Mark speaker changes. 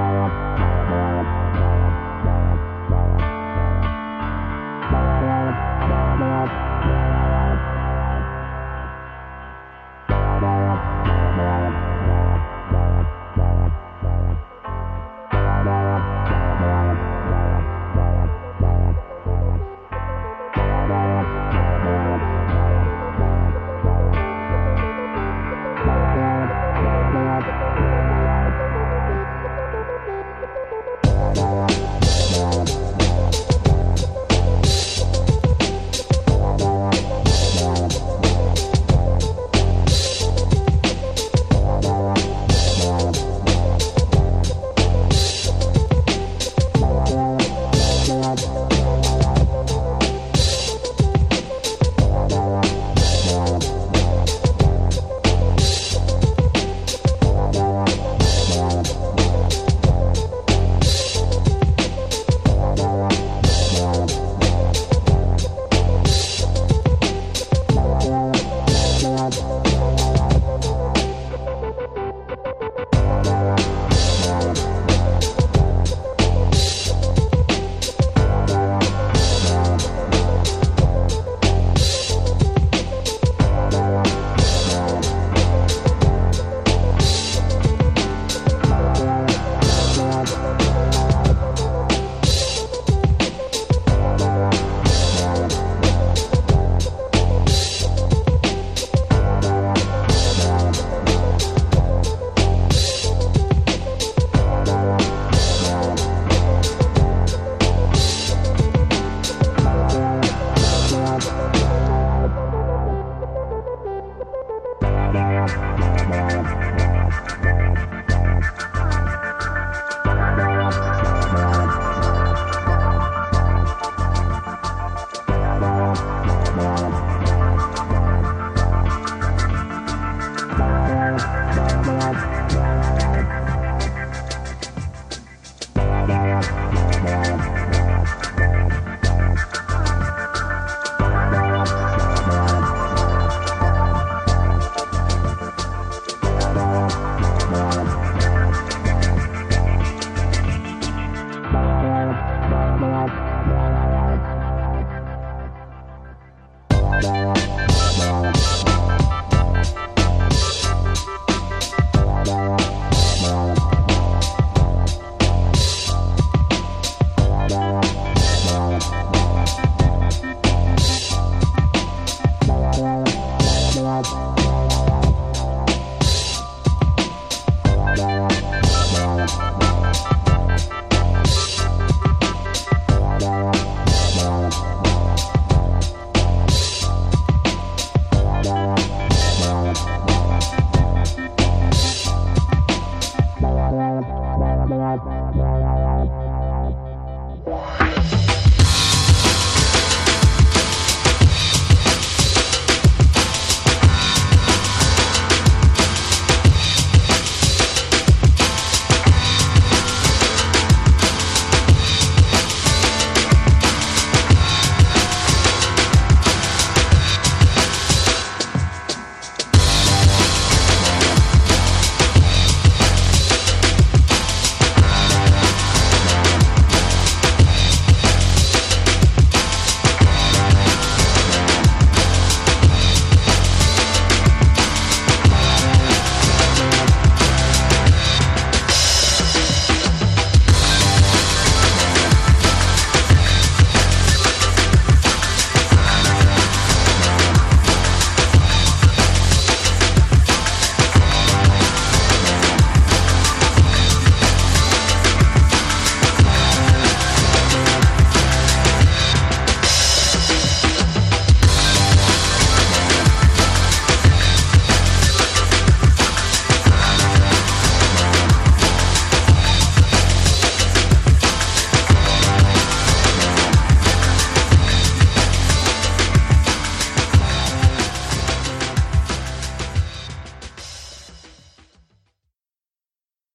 Speaker 1: Bye.